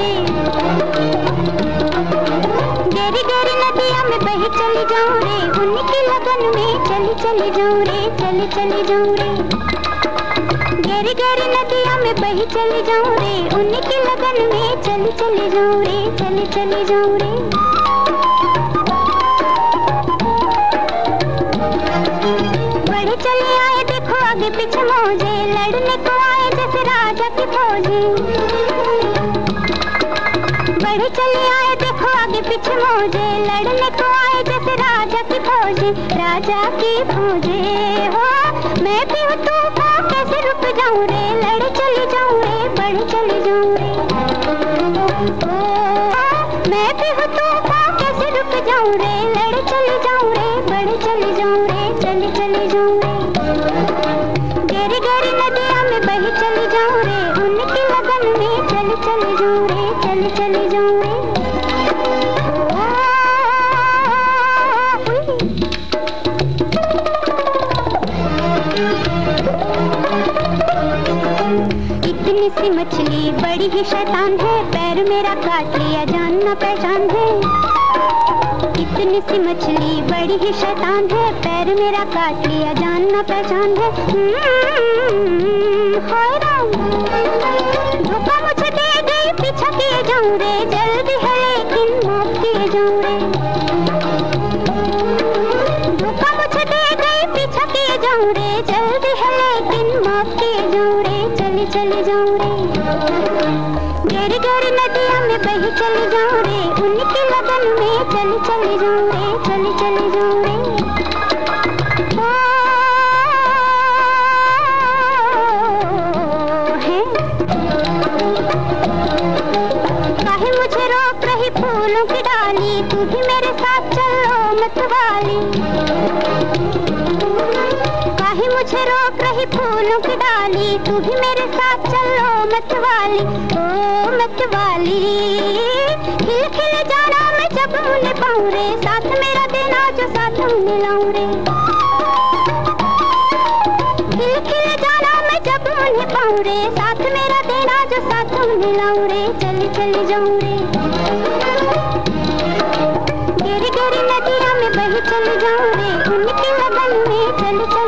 तेरे गेरी गेरी नदिया में बही चली जाऊँ रे। उनकी लगन में चली चली जाऊँ रे, चली चली जाऊँ रे। गेरी गेरी नदिया में बही चली जाऊँ रे। उनकी लगन में चली चली जाऊँ रे, चली चली जाऊँ रे। बड़े चले आए देखो आगे पीछे मौजे। लड़ने को आए जैसे राजा की फौजी। बढ़े चले आए, देखो आगे पीछे मौजे। लड़ने को आए, जैसे राजा की फौजी। राजा की फौजी, हो। मैं भी हूँ तूफ़ान कैसे रुक जाऊँ रे? लड़ चली जाऊँ रे, बढ़ चली जाऊँ रे। मैं भी हूँ तूफ़ान कैसे रुक जाऊँ रे? लड़ चली जाऊँ रे, बढ़ चली जाऊँ रे, चली चली जाऊँ रे। गहरी गहरी नदिया में बही चली जाऊँ रे। उनकी लगन में चली चली जाऊँ रे। बड़ी ही शैतान है। पैर मेरा काट लिया जान न पहचान है। इतनी सी मछली बड़ी ही शैतान है। पैर मेरा काट लिया जान न पहचान है। हम्म, धोखा मुझे दे गई पीछा किए जाऊँ रे। जल्दी है लेकिन माफ़ किए जाऊँ रे। धोखा मुझे दे गई पीछा किए जाऊँ रे। जल्दी है लेकिन किए जाऊँ रे। चली चली जाऊँ रे। गहरी गहरी नदिया में बही चली जाऊँ रे। उनकी लगन में चली चली जाऊँ रे, चली चली जाऊँ रे। मुझे रोक रही फूलों की डाली, तू भी मेरे साथ चलो, मत वाली मुझे रोक रही फूलों की डाली, तू भी मेरे साथ चलो मत वाली ओ मत वाली खिल खिल जाना मैं जब उन्हें पाऊँ रे साथ मेरा देना जो साथ उन्हें लाऊं रे खिल खिल जाना मैं जब उन्हें पाऊँ रे साथ मेरा देना जो साथ उन्हें लाऊं रे चली चली जाऊँ रे गहरी गहरी नदिया में बही चली जाऊँ रे उनकी लगन में चली चली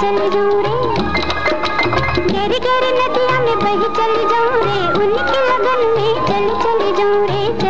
चली जाऊँ रे। गहरी गहरी नदिया में बही चल जाऊँ रे। उनकी लगन में चली चली जाऊँ रे।